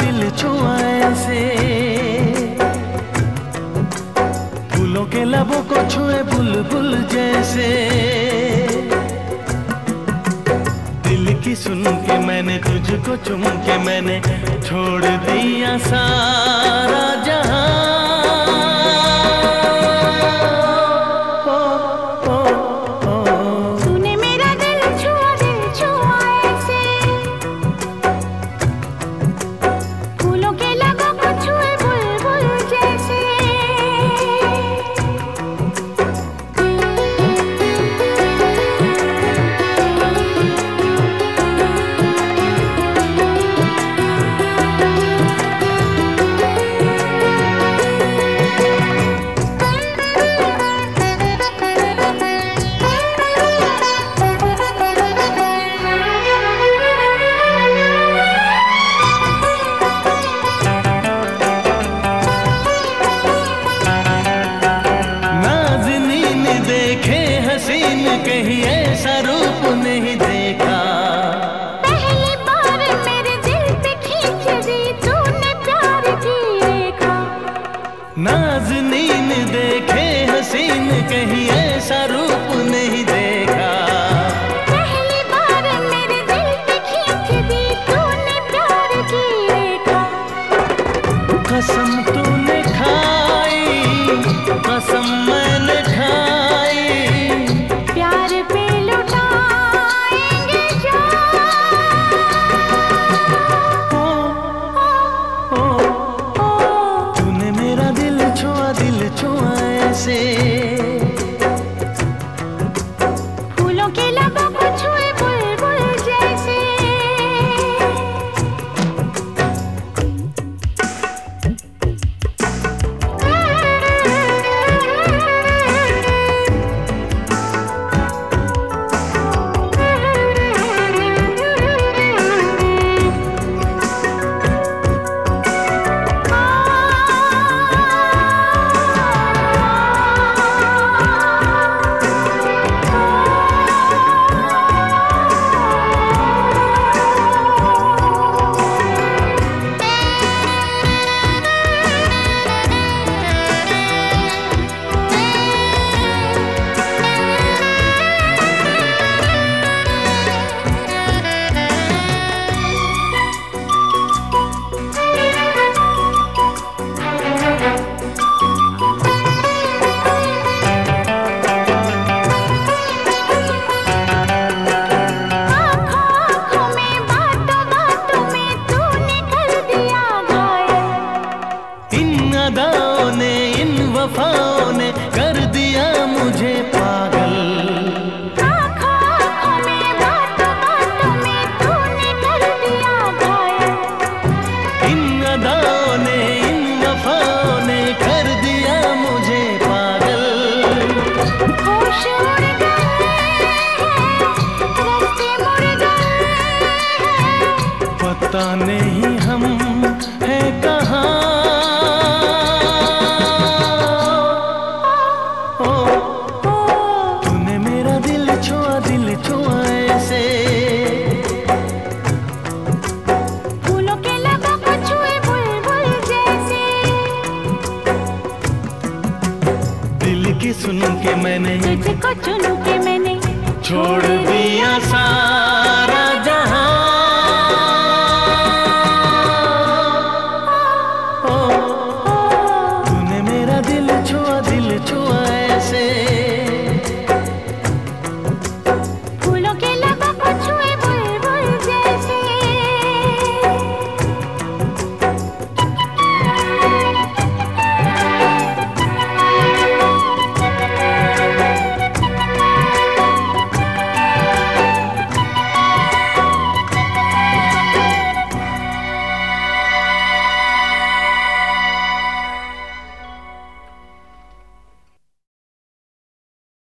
दिल छुआ से। फूलों के लबों को छुए बुलबुल जैसे। दिल की सुन के मैंने तुझको चुम के मैंने छोड़ दिया सारा जहाँ। सम तुम पता नहीं हम हैं कहाँ। तूने मेरा दिल छुआ दिल छुआ ऐसे। के की सुन के मैंने तुझको के मैंने छोड़ दिया सा